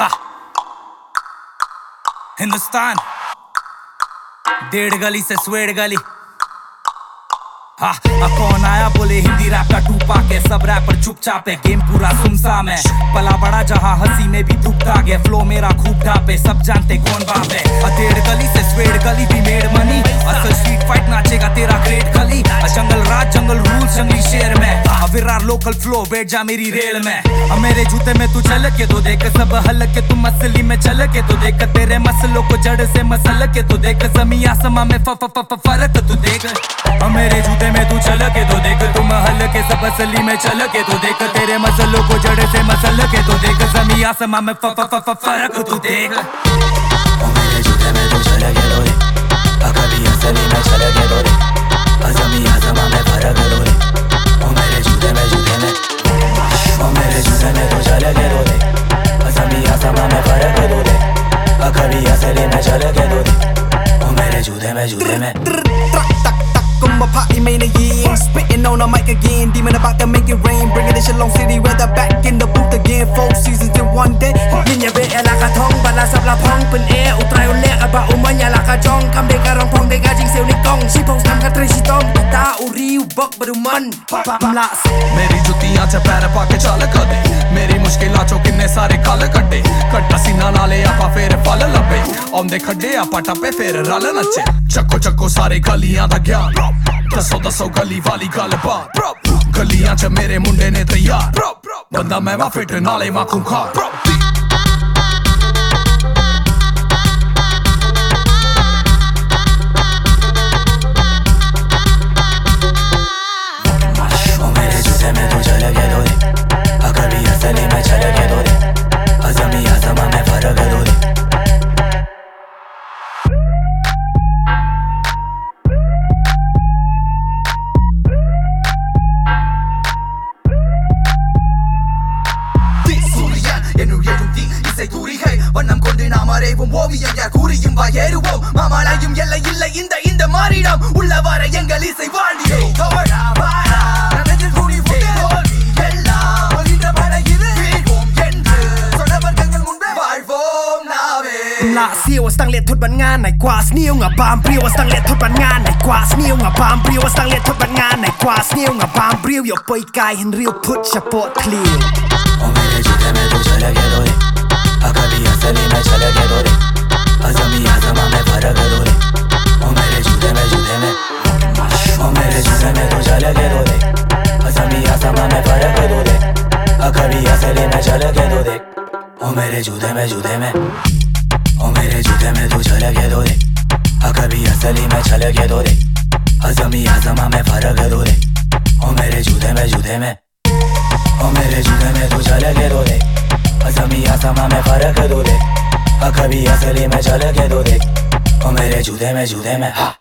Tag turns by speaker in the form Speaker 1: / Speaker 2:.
Speaker 1: हा। हिंदुस्तान। डेढ़ गली से स्वेड़ गली। हाँ कौन आया बोले हिंदी रैप का टूपा के? सब रैपर चुपचाप है गेम पूरा सुमसा में पला बड़ा जहाँ हँसी में भी दुखता गया फ्लो मेरा खूब ढापे, सब जानते कौन बाप है। डेढ़ गली से स्वेड़ गली भी मेड मनी असल स्ट्रीट फाइट नाचेगा तेरा ग्रेट गली। जंगल राज, जंगल में विरार लोकल फ्लो बैठ जा मेरी रेल में। अब मेरे जूते में तू चल के तो देख सब हल के तू मसली में चल के तो देख। तेरे मसलों को जड़ से मसल के तो देख। जमी आसमां में फ, फ, फ, फ़र्क तू देख। अब मेरे जूते में तू चल के तो देख। तुम हल के सब असली में चल के तो देख। तेरे मसलों को जड़ से मसल के तो देख। जमी आसमां में फ, फ, फ, फ़र्क तू देख।
Speaker 2: में जूते में
Speaker 3: my party main a year. Spitting on the mic again, demon about to make it rain. Bringing this Long City weather back in the booth again. Four seasons in one day. Nhìn nhà về là cả thông, và là sắp là phong. Bên e, u trai u lẹ, ba u manya là jong. Đề cả rong phong, đề cả jing siêu ni kong. Si post nam cả tre si tom. Ta u riu, bok ba du man. Pam la.
Speaker 4: मेरी जुत्तियाँ च पैर पा के चल कदे मेरी मुश्किलां चो किन्ने सारे कल कड्डे कट्टा सीना नाले आपा फेर फल लब्बे औंदे खड्डे आपा टप्पे फेर रल नच्चे
Speaker 2: ਚੱਕੋ ਚੱਕੋ, ਸਾਰੇ ਗਲੀਆਂ ਦਾ ਗਿਆਨ। ਦੱਸੋ ਦੱਸੋ, ਗਲੀ ਵਾਲੀ ਗੱਲ ਬਾਤ। ਗਲੀਆਂ 'ਚ ਮੇਰੇ ਮੁੰਡੇ ਨੇ ਤਿਆਰ। ਬੰਦਾ ਮੈਂ ਵਾ ਫਿਟ,
Speaker 5: ਨਾਲੇ ਵਾ ਖੂਖਾਰ। இசை தூரிகை வண்ணம் கொண்டு நாம் அறைவும் ஓவியம் யார் கூறியும் வாயேறுவோம் மாமலையும் எல்லை இல்லை இந்த இந்த மாறிடம் உள்ள வர எங்கள் இசை வாண்டியை தவறா வாரா நனதில் குடிவோம் தோல்வி எல்லாம் ஒளிந்த படையில் வீழ்வோம் என்று சொன்னவர்கள் முன்பே வாழ்வோம் நாவே
Speaker 3: La siêu sang liệt thuật bắn ngan này qua sneal ngà bam priêu sang liệt thuật bắn ngan này qua sneal ngà bam priêu sang liệt thuật bắn ngan này qua sneal ngà bam priêu yo boy guy hin real put support clear
Speaker 2: मेरे जूते में जूते में। ओ मेरे जूते में तू चल के तो देख कभी असली में चल के तो देख जमी आसमां में फ़र्क तो देख ओ मेरे जूते में जूते में। ओ मेरे जूते में तू चल के तो देख जमी आसमां में फ़र्क तो देख कभी असली में चल के तो देख ओ मेरे जूते में जूते में, हा।